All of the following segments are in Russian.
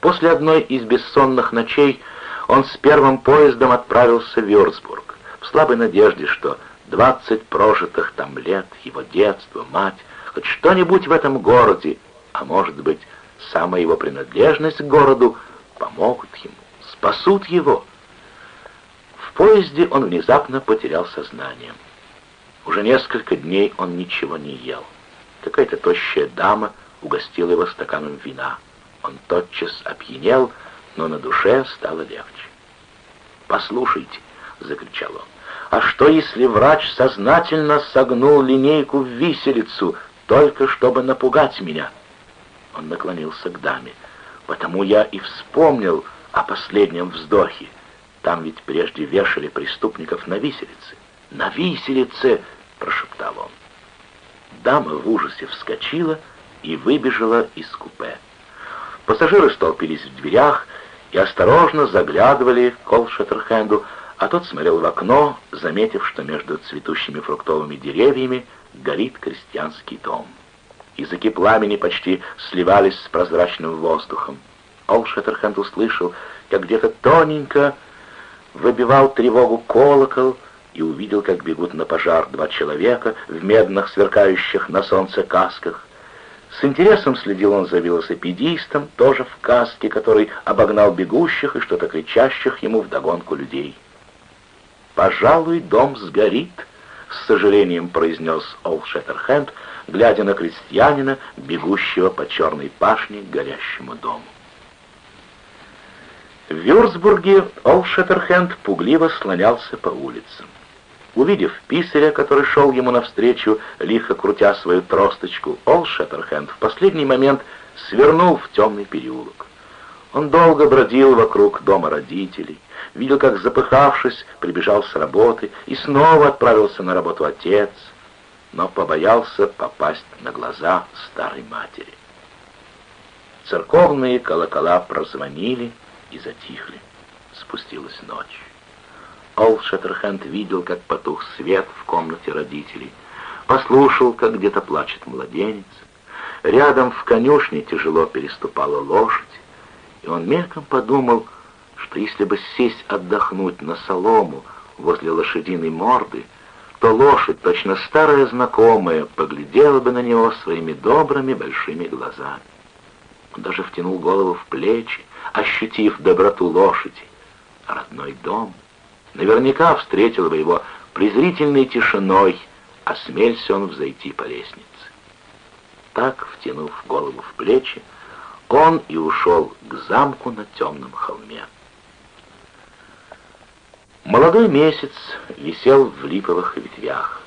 После одной из бессонных ночей он с первым поездом отправился в Вюрцбург, в слабой надежде, что двадцать прожитых там лет, его детство, мать, хоть что-нибудь в этом городе, а может быть, самая его принадлежность к городу, помогут ему, спасут его. В поезде он внезапно потерял сознание. Уже несколько дней он ничего не ел. Какая-то тощая дама угостила его стаканом вина. Он тотчас опьянел, но на душе стало легче. «Послушайте», — закричал он, — «а что, если врач сознательно согнул линейку в виселицу, только чтобы напугать меня?» Он наклонился к даме. «Потому я и вспомнил о последнем вздохе. Там ведь прежде вешали преступников на виселице». «На виселице!» — прошептал он. Дама в ужасе вскочила и выбежала из купе. Пассажиры столпились в дверях и осторожно заглядывали к Колшеттерхенду, а тот смотрел в окно, заметив, что между цветущими фруктовыми деревьями горит крестьянский дом. Языки пламени почти сливались с прозрачным воздухом. Олшеттерхенд услышал, как где-то тоненько выбивал тревогу колокол, и увидел, как бегут на пожар два человека в медных, сверкающих на солнце касках. С интересом следил он за велосипедистом, тоже в каске, который обогнал бегущих и что-то кричащих ему вдогонку людей. «Пожалуй, дом сгорит», — с сожалением произнес Олл Шеттерхенд, глядя на крестьянина, бегущего по черной пашне к горящему дому. В Вюрцбурге Олл Шеттерхенд пугливо слонялся по улицам. Увидев писаря, который шел ему навстречу, лихо крутя свою тросточку, Ол Шеттерхенд в последний момент свернул в темный переулок. Он долго бродил вокруг дома родителей, видел, как, запыхавшись, прибежал с работы и снова отправился на работу отец, но побоялся попасть на глаза старой матери. Церковные колокола прозвонили и затихли. Спустилась ночь. Ол Шеттерхенд видел, как потух свет в комнате родителей, послушал, как где-то плачет младенец. Рядом в конюшне тяжело переступала лошадь, и он мельком подумал, что если бы сесть отдохнуть на солому возле лошадиной морды, то лошадь, точно старая знакомая, поглядела бы на него своими добрыми большими глазами. Он даже втянул голову в плечи, ощутив доброту лошади. Родной дом — наверняка встретил бы его презрительной тишиной, осмелься он взойти по лестнице. Так, втянув голову в плечи, он и ушел к замку на темном холме. Молодой месяц висел в липовых ветвях.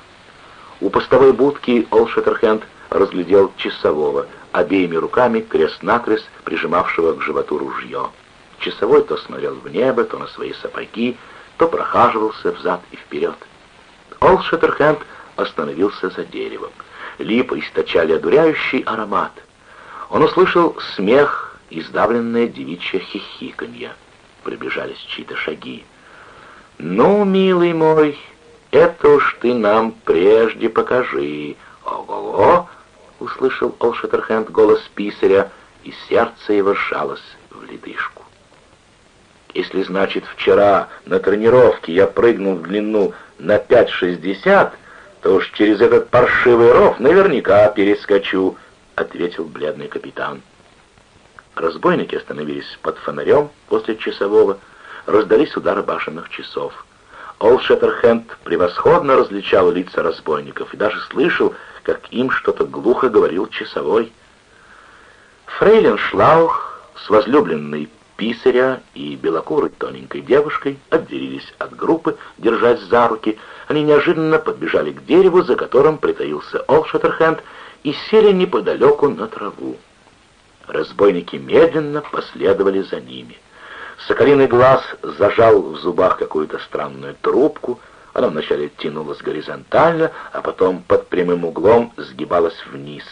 У постовой будки Олшеттерхенд разглядел часового, обеими руками крест-накрест прижимавшего к животу ружье. Часовой то смотрел в небо, то на свои сапоги, то прохаживался взад и вперед. Олл Шеттерхенд остановился за деревом. Липы источали одуряющий аромат. Он услышал смех и сдавленное девичье хихиканье. Приближались чьи-то шаги. «Ну, милый мой, это уж ты нам прежде покажи. Ого-го!» — услышал Олл Шеттерхенд голос писаря, и сердце его сжалось в ледышку. Если, значит, вчера на тренировке я прыгнул в длину на 5,60, то уж через этот паршивый ров наверняка перескочу, — ответил бледный капитан. Разбойники остановились под фонарем после часового, раздались удары башенных часов. Олл Шеттерхенд превосходно различал лица разбойников и даже слышал, как им что-то глухо говорил часовой. Фрейлин Шлаух с возлюбленной писаря и белокурой тоненькой девушкой отделились от группы, держась за руки. Они неожиданно подбежали к дереву, за которым притаился Олшеттерхенд, и сели неподалеку на траву. Разбойники медленно последовали за ними. Соколиный глаз зажал в зубах какую-то странную трубку. Она вначале тянулась горизонтально, а потом под прямым углом сгибалась вниз.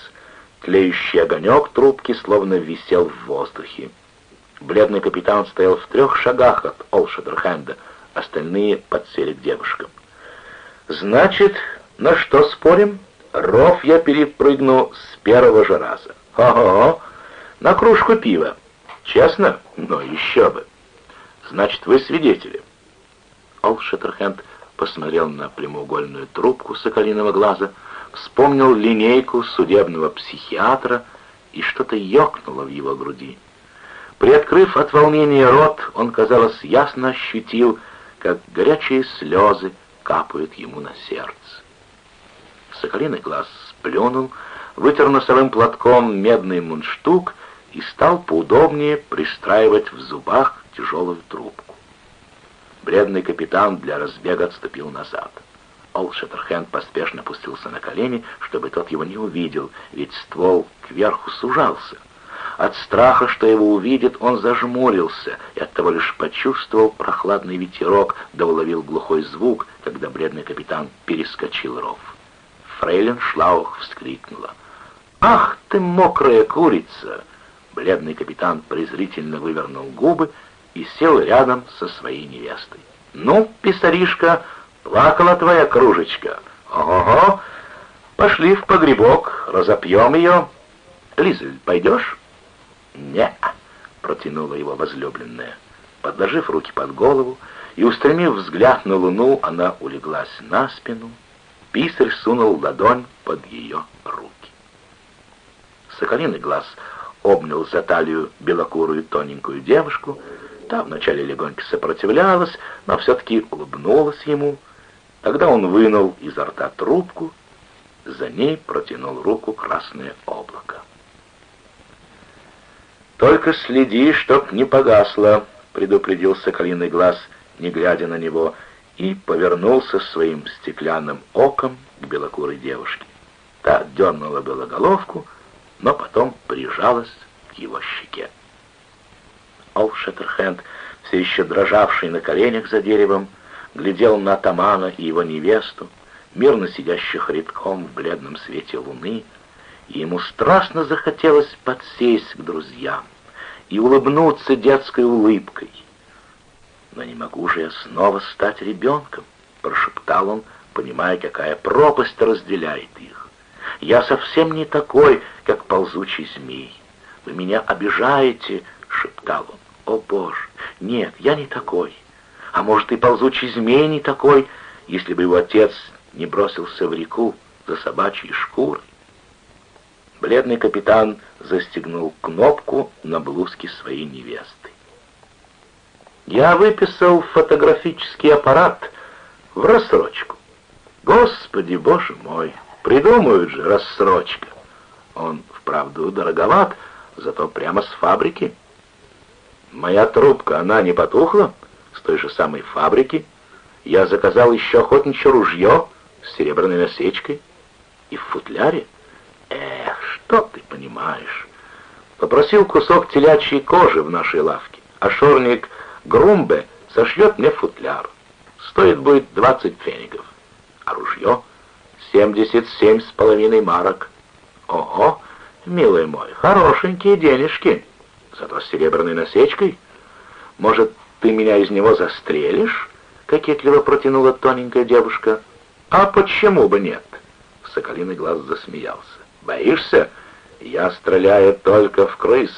Тлеющий огонек трубки словно висел в воздухе. Бледный капитан стоял в трех шагах от Олшедерхенда, остальные подсели к девушкам. «Значит, на что спорим? Ров я перепрыгну с первого же раза. Ого, на кружку пива. Честно? Но еще бы. Значит, вы свидетели. Ол Шеттерхенд посмотрел на прямоугольную трубку соколиного глаза, вспомнил линейку судебного психиатра, и что-то ёкнуло в его груди. Приоткрыв от волнения рот, он, казалось, ясно ощутил, как горячие слезы капают ему на сердце. Соколиный глаз сплюнул, вытер носовым платком медный мундштук и стал поудобнее пристраивать в зубах тяжелую трубку. Бледный капитан для разбега отступил назад. Ол Шеттерхенд поспешно пустился на колени, чтобы тот его не увидел, ведь ствол кверху сужался. От страха, что его увидит, он зажмурился и оттого лишь почувствовал прохладный ветерок, да уловил глухой звук, когда бледный капитан перескочил ров. Фрейлин Шлаух вскрикнула. «Ах ты, мокрая курица!» Бледный капитан презрительно вывернул губы и сел рядом со своей невестой. «Ну, писаришка, плакала твоя кружечка. Ого-го! Пошли в погребок, разопьем ее. Лизель, пойдешь?» «Не», — протянула его возлюбленная. Подложив руки под голову и устремив взгляд на луну, она улеглась на спину. Писарь сунул ладонь под ее руки. Соколиный глаз обнял за талию белокурую тоненькую девушку. Та вначале легонько сопротивлялась, но все-таки улыбнулась ему. Тогда он вынул изо рта трубку, за ней протянул руку красное облако. «Только следи, чтоб не погасло», — предупредил соколиный глаз, не глядя на него, и повернулся своим стеклянным оком к белокурой девушке. Та дернула было головку, но потом прижалась к его щеке. Олф Шеттерхенд, все еще дрожавший на коленях за деревом, глядел на Тамана и его невесту, мирно сидящих редком в бледном свете луны, и ему страстно захотелось подсесть к друзьям и улыбнуться детской улыбкой. «Но не могу же я снова стать ребенком», — прошептал он, понимая, какая пропасть разделяет их. «Я совсем не такой, как ползучий змей. Вы меня обижаете», — шептал он. «О, Боже! Нет, я не такой. А может, и ползучий змей не такой, если бы его отец не бросился в реку за собачьей шкурой?» Бледный капитан застегнул кнопку на блузке своей невесты. «Я выписал фотографический аппарат в рассрочку. Господи, боже мой, придумают же рассрочка. Он, вправду, дороговат, зато прямо с фабрики. Моя трубка, она не потухла? С той же самой фабрики. Я заказал еще охотничье ружье с серебряной насечкой и в футляре. Эх, что ты понимаешь? Попросил кусок телячьей кожи в нашей лавке, а шорник Грумбе сошьет мне футляр. Стоит будет двадцать фенигов. А ружье — семьдесят семь с половиной марок. Ого, милый мой, хорошенькие денежки. Зато с серебряной насечкой. Может, ты меня из него застрелишь? Кокетливо протянула тоненькая девушка. А почему бы нет? Соколиный глаз засмеялся. Боишься? Я стреляю только в крыс.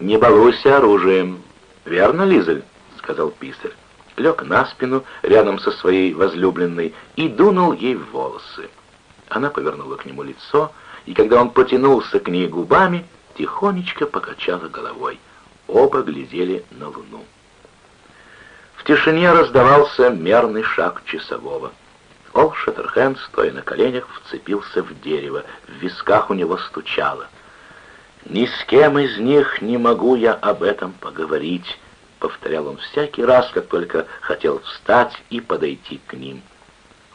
Не балуйся оружием. Верно, Лизель? Сказал писарь. Лег на спину рядом со своей возлюбленной и дунул ей в волосы. Она повернула к нему лицо, и когда он потянулся к ней губами, тихонечко покачала головой. Оба глядели на луну. В тишине раздавался мерный шаг часового. Ол Шеттерхенд, стоя на коленях, вцепился в дерево, в висках у него стучало. «Ни с кем из них не могу я об этом поговорить», — повторял он всякий раз, как только хотел встать и подойти к ним.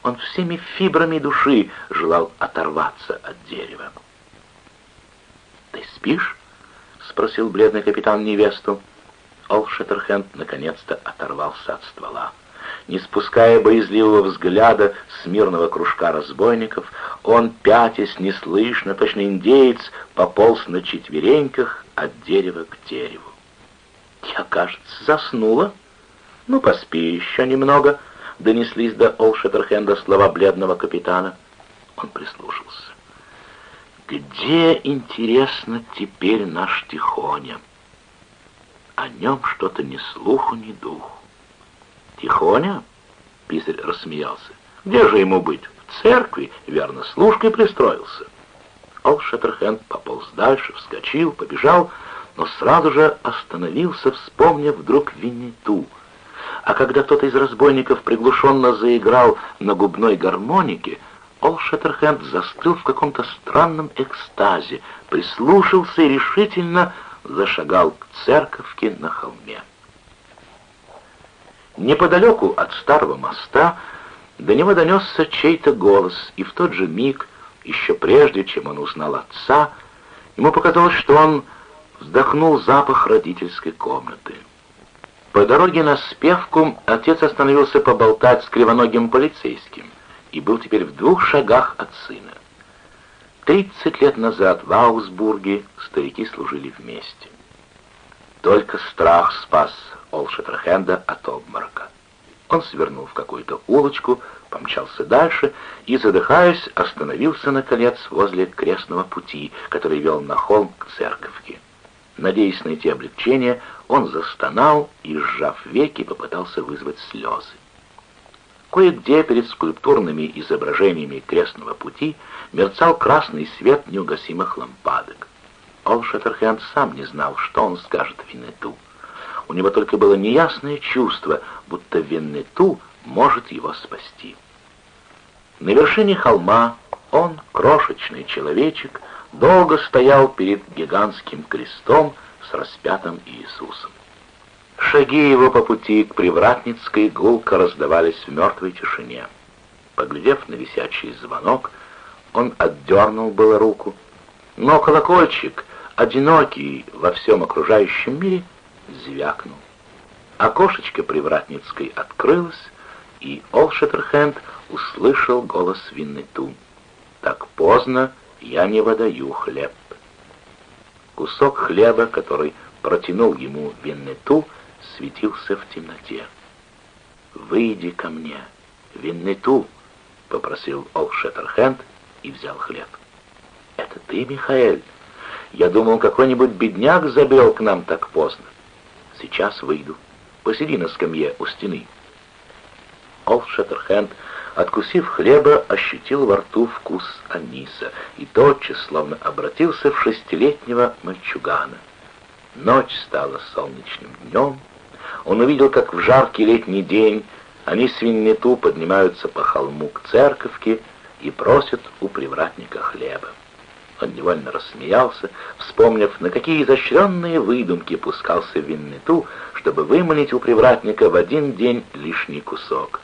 Он всеми фибрами души желал оторваться от дерева. «Ты спишь?» — спросил бледный капитан невесту. Ол Шеттерхенд наконец-то оторвался от ствола. Не спуская боязливого взгляда с мирного кружка разбойников, он, пятясь неслышно, точно индеец, пополз на четвереньках от дерева к дереву. «Я, кажется, заснула. Ну, поспи еще немного», — донеслись до Олшеттерхенда слова бледного капитана. Он прислушался. «Где, интересно, теперь наш Тихоня?» о нем что-то ни слуху, ни духу. «Тихоня?» — писарь рассмеялся. «Где же ему быть? В церкви, верно, служкой пристроился». Ол Шеттерхенд пополз дальше, вскочил, побежал, но сразу же остановился, вспомнив вдруг Винниту. А когда кто-то из разбойников приглушенно заиграл на губной гармонике, Ол Шеттерхенд застыл в каком-то странном экстазе, прислушался и решительно зашагал к церковке на холме. Неподалеку от старого моста до него донесся чей-то голос, и в тот же миг, еще прежде, чем он узнал отца, ему показалось, что он вздохнул запах родительской комнаты. По дороге на спевку отец остановился поболтать с кривоногим полицейским и был теперь в двух шагах от сына. Тридцать лет назад в Аусбурге старики служили вместе. Только страх спас Олшетрахенда от обморока. Он свернул в какую-то улочку, помчался дальше и, задыхаясь, остановился, наконец, возле крестного пути, который вел на холм к церковке. Надеясь найти облегчение, он застонал и, сжав веки, попытался вызвать слезы. Кое-где перед скульптурными изображениями крестного пути мерцал красный свет неугасимых лампадок. Ол Шеттерхенд сам не знал, что он скажет Виннету. У него только было неясное чувство, будто Виннету может его спасти. На вершине холма он, крошечный человечек, долго стоял перед гигантским крестом с распятым Иисусом. Шаги его по пути к Привратницкой гулко раздавались в мертвой тишине. Поглядев на висячий звонок, он отдернул было руку, но колокольчик, одинокий во всем окружающем мире, звякнул. Окошечко Привратницкой открылось, и Олшеттерхенд услышал голос Виннету. «Так поздно я не выдаю хлеб». Кусок хлеба, который протянул ему Виннету, светился в темноте. «Выйди ко мне, Виннету», — попросил Олшеттерхенд и взял хлеб. «Это ты, Михаэль? Я думал, какой-нибудь бедняк забрел к нам так поздно. Сейчас выйду. Посиди на скамье у стены». Олд Шеттерхенд, откусив хлеба, ощутил во рту вкус аниса и тотчас словно обратился в шестилетнего мальчугана. Ночь стала солнечным днем. Он увидел, как в жаркий летний день они с Виннету поднимаются по холму к церковке и просят у привратника хлеба. Он невольно рассмеялся, вспомнив, на какие изощренные выдумки пускался Виннету, чтобы выманить у привратника в один день лишний кусок.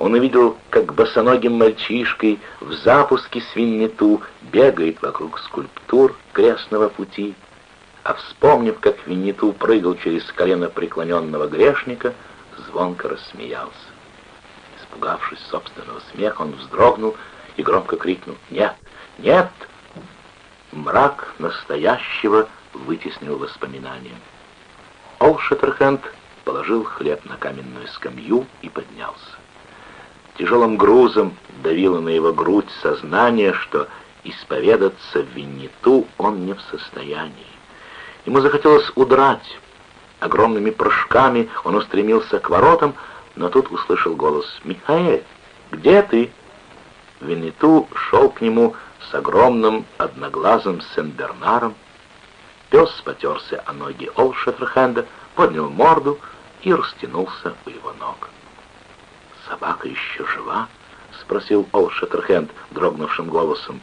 Он увидел, как босоногим мальчишкой в запуске свиннету бегает вокруг скульптур крестного пути, а вспомнив, как Виннету прыгал через колено преклоненного грешника, звонко рассмеялся. Испугавшись собственного смеха, он вздрогнул и громко крикнул «Нет! Нет!» Мрак настоящего вытеснил воспоминания. Олшеттерхенд положил хлеб на каменную скамью и поднялся. Тяжелым грузом давило на его грудь сознание, что исповедаться в Винниту он не в состоянии. Ему захотелось удрать. Огромными прыжками он устремился к воротам, но тут услышал голос «Михаэль, где ты?» Винниту шел к нему с огромным одноглазым Сен-Бернаром. Пес потерся о ноги Олшеферхенда, поднял морду и растянулся у его ног. «Собака еще жива?» — спросил Ол Шеттерхенд дрогнувшим голосом.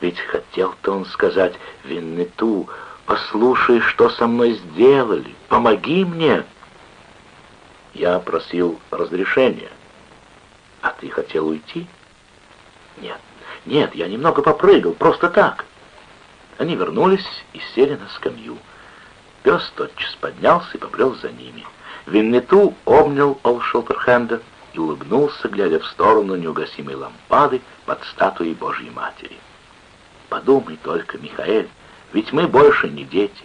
«Ведь хотел-то он сказать Виннету, послушай, что со мной сделали, помоги мне!» Я просил разрешения. «А ты хотел уйти?» «Нет, нет, я немного попрыгал, просто так». Они вернулись и сели на скамью. Пес тотчас поднялся и побрел за ними. Виннету обнял Олшелтерхенда и улыбнулся, глядя в сторону неугасимой лампады под статуей Божьей Матери. «Подумай только, Михаэль, ведь мы больше не дети.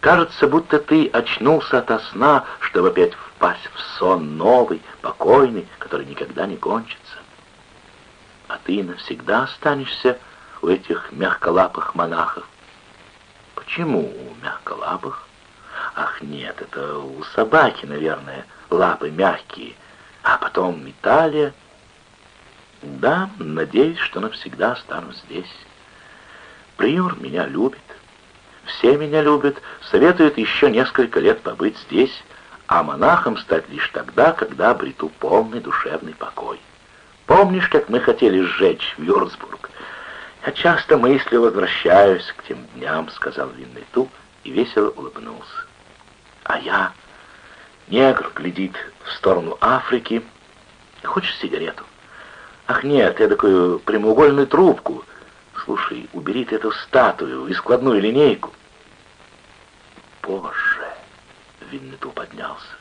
Кажется, будто ты очнулся ото сна, чтобы опять впасть в сон новый, покойный, который никогда не кончится. А ты навсегда останешься у этих мягколапых монахов. Почему у мягколапых? Ах, нет, это у собаки, наверное, лапы мягкие. А потом Италия. Да, надеюсь, что навсегда останусь здесь. Приор меня любит. Все меня любят, советуют еще несколько лет побыть здесь, а монахом стать лишь тогда, когда обрету полный душевный покой. Помнишь, как мы хотели сжечь Вюрцбург? Я часто мыслью возвращаюсь к тем дням, сказал Виннету и весело улыбнулся. А я... Негр глядит в сторону Африки. Хочешь сигарету? Ах нет, я такую прямоугольную трубку. Слушай, убери ты эту статую и складную линейку. Боже, Виннету поднялся.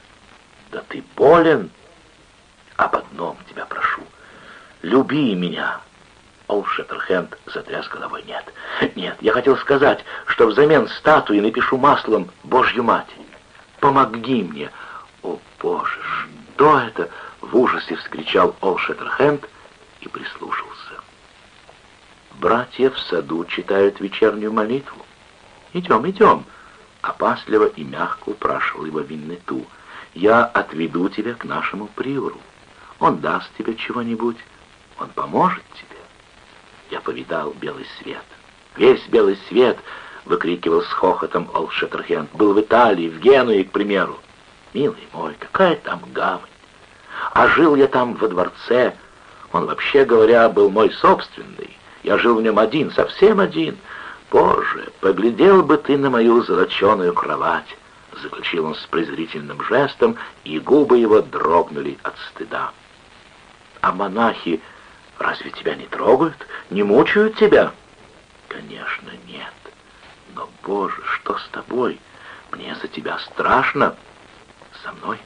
Да ты болен? Об одном тебя прошу. Люби меня. Ол Шеттерхенд затряс головой. Нет, нет, я хотел сказать, что взамен статуи напишу маслом Божью Матерь. Помоги мне. О, Боже, что это? В ужасе вскричал Ол Шеттерхенд и прислушался. Братья в саду читают вечернюю молитву. Идем, идем. Опасливо и мягко упрашивал его Виннету. Я отведу тебя к нашему приору. Он даст тебе чего-нибудь. Он поможет тебе. Я повидал белый свет. Весь белый свет, выкрикивал с хохотом Олшеттерхенд, был в Италии, в Генуе, к примеру. Милый мой, какая там гавань. А жил я там во дворце. Он, вообще говоря, был мой собственный. Я жил в нем один, совсем один. Боже, поглядел бы ты на мою золоченую кровать, заключил он с презрительным жестом, и губы его дрогнули от стыда. А монахи разве тебя не трогают, не мучают тебя? Конечно, нет. Но, Боже, что с тобой? Мне за тебя страшно. Со мной?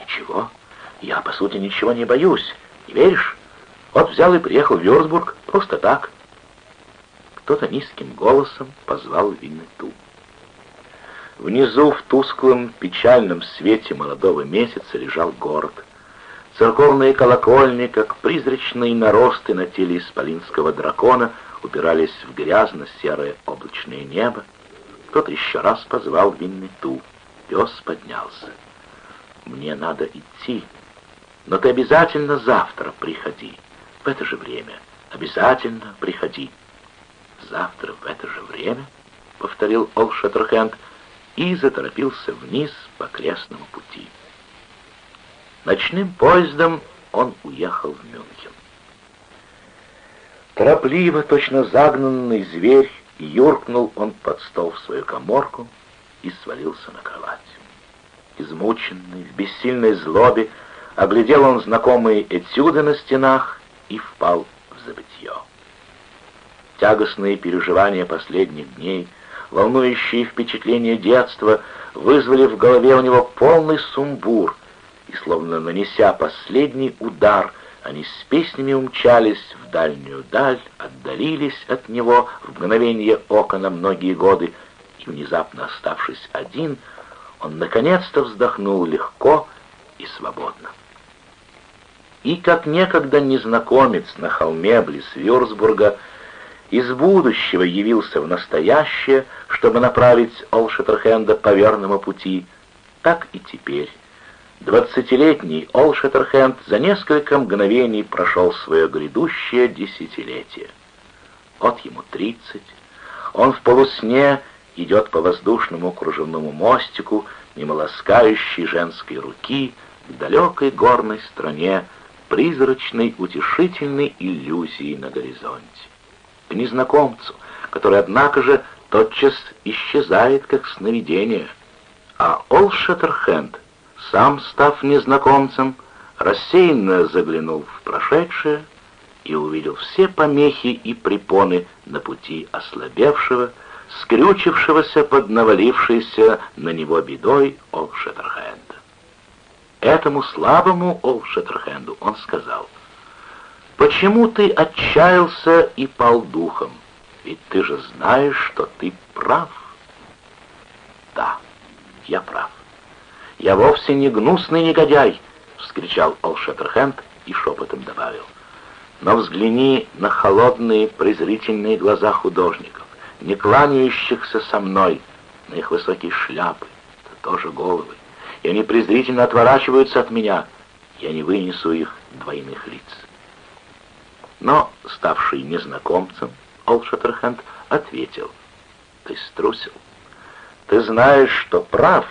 Ничего. Я, по сути, ничего не боюсь. Не веришь? Вот взял и приехал в Вёрцбург просто так. Кто-то низким голосом позвал Виннету. Внизу в тусклом, печальном свете молодого месяца лежал город. Церковные колокольни, как призрачные наросты на теле исполинского дракона, упирались в грязно-серое облачное небо. Кто-то еще раз позвал Виннету. Пес поднялся. «Мне надо идти, но ты обязательно завтра приходи, в это же время. Обязательно приходи». «Завтра в это же время?» — повторил Ол Шаттерхенд и заторопился вниз по крестному пути. Ночным поездом он уехал в Мюнхен. Торопливо, точно загнанный зверь, юркнул он под стол в свою коморку и свалился на кровать. Измученный, в бессильной злобе, оглядел он знакомые этюды на стенах и впал в забытье. Тягостные переживания последних дней, волнующие впечатления детства, вызвали в голове у него полный сумбур, и, словно нанеся последний удар, они с песнями умчались в дальнюю даль, отдалились от него в мгновение ока на многие годы, и, внезапно оставшись один, он наконец-то вздохнул легко и свободно. И как некогда незнакомец на холме близ Вюрцбурга из будущего явился в настоящее, чтобы направить Олшеттерхенда по верному пути, так и теперь Двадцатилетний Олшеттерхенд за несколько мгновений прошел свое грядущее десятилетие. Вот ему тридцать. Он в полусне идет по воздушному кружевному мостику, мимо ласкающей женской руки, к далекой горной стране, призрачной утешительной иллюзии на горизонте. К незнакомцу, который, однако же, тотчас исчезает, как сновидение. А Олшеттерхенд — сам, став незнакомцем, рассеянно заглянул в прошедшее и увидел все помехи и препоны на пути ослабевшего, скрючившегося под навалившейся на него бедой Олшеттерхенда. Этому слабому Олшеттерхенду он сказал, «Почему ты отчаялся и пал духом? Ведь ты же знаешь, что ты прав». «Да, я прав. «Я вовсе не гнусный негодяй!» — вскричал Олшеттерхенд и шепотом добавил. «Но взгляни на холодные презрительные глаза художников, не кланяющихся со мной, на их высокие шляпы, тоже головы, и они презрительно отворачиваются от меня. Я не вынесу их двойных лиц. Но, ставший незнакомцем, Олшаттерхенд ответил, «Ты струсил. Ты знаешь, что прав,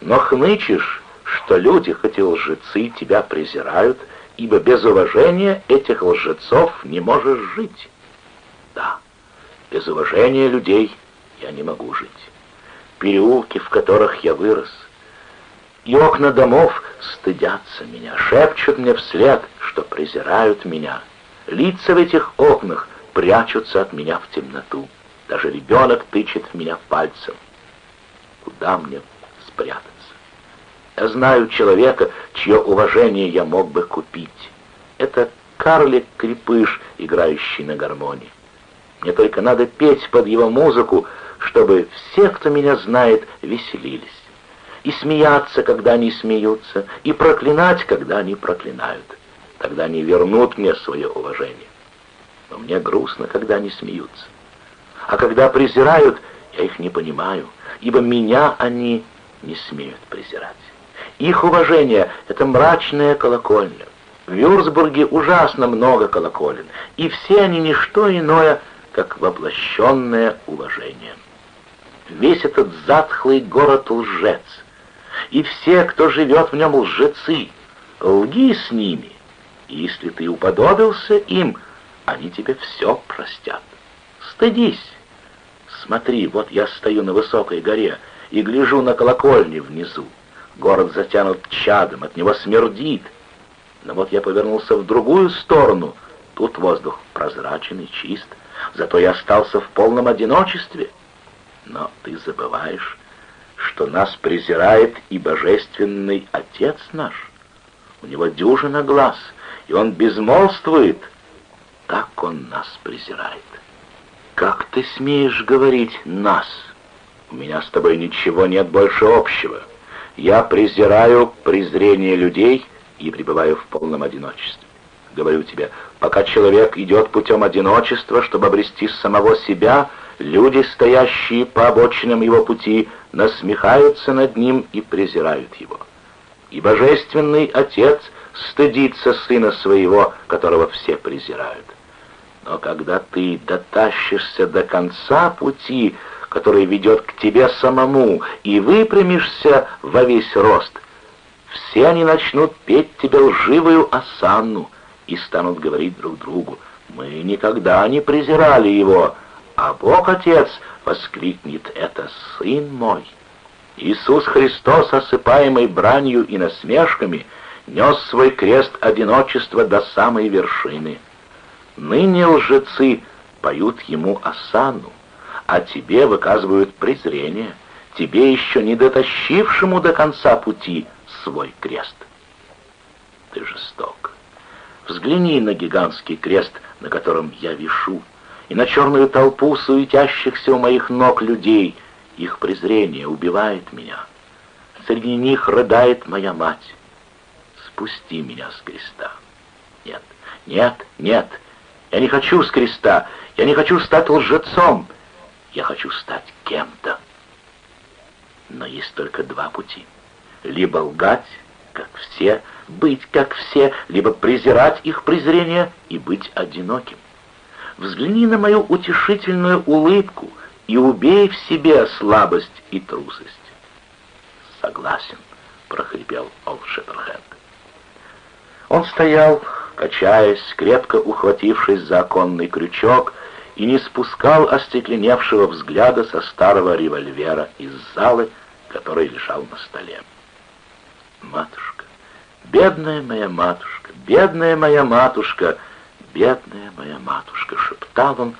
но хнычешь, что люди, хоть и лжецы, тебя презирают, ибо без уважения этих лжецов не можешь жить. Да, без уважения людей я не могу жить. Переулки, в которых я вырос, и окна домов стыдятся меня, шепчут мне вслед, что презирают меня. Лица в этих окнах прячутся от меня в темноту. Даже ребенок тычет в меня пальцем. Куда мне спрятаться? Я знаю человека, чье уважение я мог бы купить. Это карлик-крепыш, играющий на гармонии. Мне только надо петь под его музыку, чтобы все, кто меня знает, веселились. И смеяться, когда они смеются, и проклинать, когда они проклинают. Тогда они вернут мне свое уважение. Но мне грустно, когда они смеются. А когда презирают, я их не понимаю, ибо меня они не смеют презирать. Их уважение — это мрачная колокольня. В Вюрцбурге ужасно много колоколен, и все они не что иное, как воплощенное уважение. Весь этот затхлый город лжец, и все, кто живет в нем лжецы, лги с ними, и если ты уподобился им, они тебе все простят. Стыдись. Смотри, вот я стою на высокой горе и гляжу на колокольни внизу. Город затянут чадом, от него смердит. Но вот я повернулся в другую сторону. Тут воздух прозрачен и чист. Зато я остался в полном одиночестве. Но ты забываешь, что нас презирает и божественный Отец наш. У него дюжина глаз, и он безмолвствует. Так он нас презирает. Как ты смеешь говорить «нас»? У меня с тобой ничего нет больше общего. Я презираю презрение людей и пребываю в полном одиночестве. Говорю тебе, пока человек идет путем одиночества, чтобы обрести самого себя, люди, стоящие по обочинам его пути, насмехаются над ним и презирают его. И Божественный Отец стыдится сына своего, которого все презирают. Но когда ты дотащишься до конца пути, который ведет к тебе самому, и выпрямишься во весь рост, все они начнут петь тебе лживую осанну и станут говорить друг другу, «Мы никогда не презирали его», а Бог Отец воскликнет, «Это Сын мой». Иисус Христос, осыпаемый бранью и насмешками, нес свой крест одиночества до самой вершины. Ныне лжецы поют ему осанну, а тебе выказывают презрение, тебе еще не дотащившему до конца пути свой крест. Ты жесток. Взгляни на гигантский крест, на котором я вишу, и на черную толпу суетящихся у моих ног людей. Их презрение убивает меня. Среди них рыдает моя мать. Спусти меня с креста. Нет, нет, нет, я не хочу с креста, я не хочу стать лжецом, я хочу стать кем-то. Но есть только два пути. Либо лгать, как все, быть как все, либо презирать их презрение и быть одиноким. Взгляни на мою утешительную улыбку и убей в себе слабость и трусость. Согласен, прохрипел Олшеттерхенд. Он стоял, качаясь, крепко ухватившись за оконный крючок, и не спускал остекленевшего взгляда со старого револьвера из залы, который лежал на столе. «Матушка, бедная моя матушка, бедная моя матушка!» «Бедная моя матушка!» — шептал он,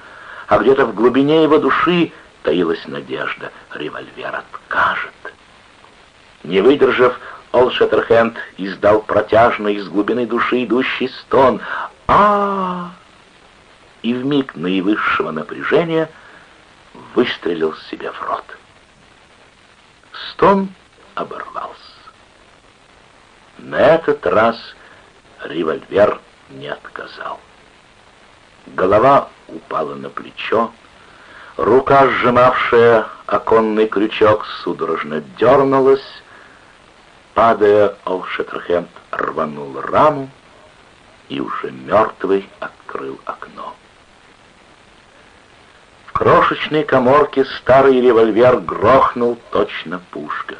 а где-то в глубине его души таилась надежда. Револьвер откажет. Не выдержав, Ол Шеттерхенд издал протяжный из глубины души идущий стон. а, И в миг наивысшего напряжения выстрелил себе в рот. Стон оборвался. На этот раз револьвер не отказал. Голова упала на плечо, Рука, сжимавшая оконный крючок, судорожно дернулась. Падая, Олшеттерхенд рванул раму и уже мертвый открыл окно. Крошечной коморке старый револьвер грохнул точно пушка.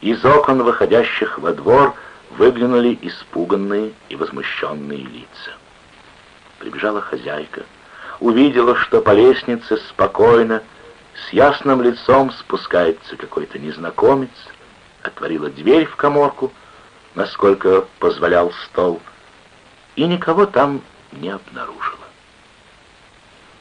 Из окон, выходящих во двор, выглянули испуганные и возмущенные лица. Прибежала хозяйка увидела, что по лестнице спокойно, с ясным лицом спускается какой-то незнакомец, отворила дверь в коморку, насколько позволял стол, и никого там не обнаружила.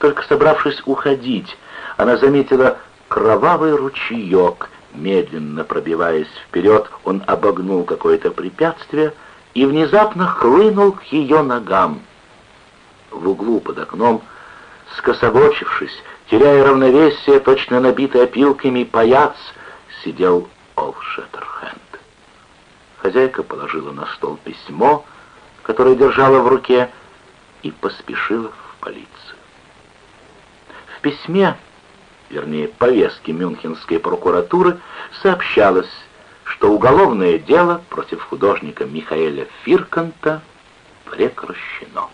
Только собравшись уходить, она заметила кровавый ручеек, медленно пробиваясь вперед, он обогнул какое-то препятствие и внезапно хлынул к ее ногам. В углу под окном скособочившись, теряя равновесие, точно набитый опилками паяц, сидел Олшеттерхенд. Хозяйка положила на стол письмо, которое держала в руке, и поспешила в полицию. Письме, вернее, повестке Мюнхенской прокуратуры, сообщалось, что уголовное дело против художника Михаэля Фирканта прекращено.